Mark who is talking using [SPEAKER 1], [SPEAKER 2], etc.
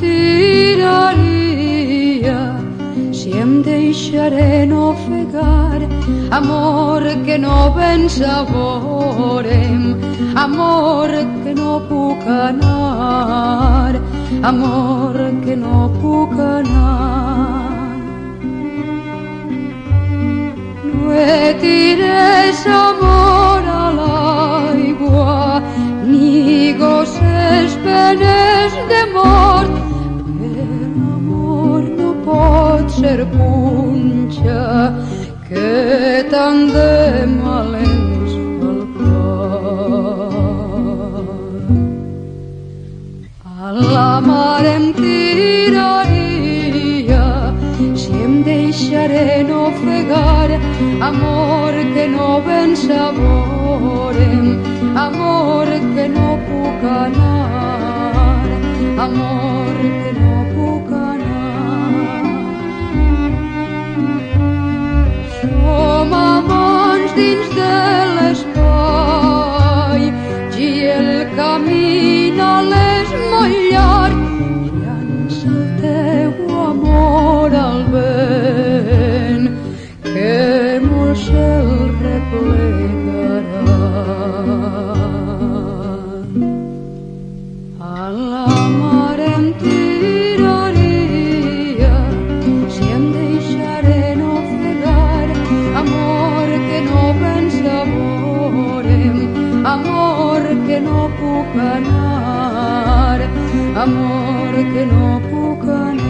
[SPEAKER 1] tiraria si em deixaré ofegar amor que no ben saborem amor que no puc anar amor que no puc anar. No et tires amor a l'aigua ni gosses penes de mort que l'amor no pot punxa que tant de mal ens fa el cor. A la mar em tiraria si em deixaren ofegar amor que no ben saborem amor que no puc anar. Som amants dins de l'espai i el camina l'és molt llarg. Llança el teu amor al vent que molt se'l replegarà puc anar, amor que no puc.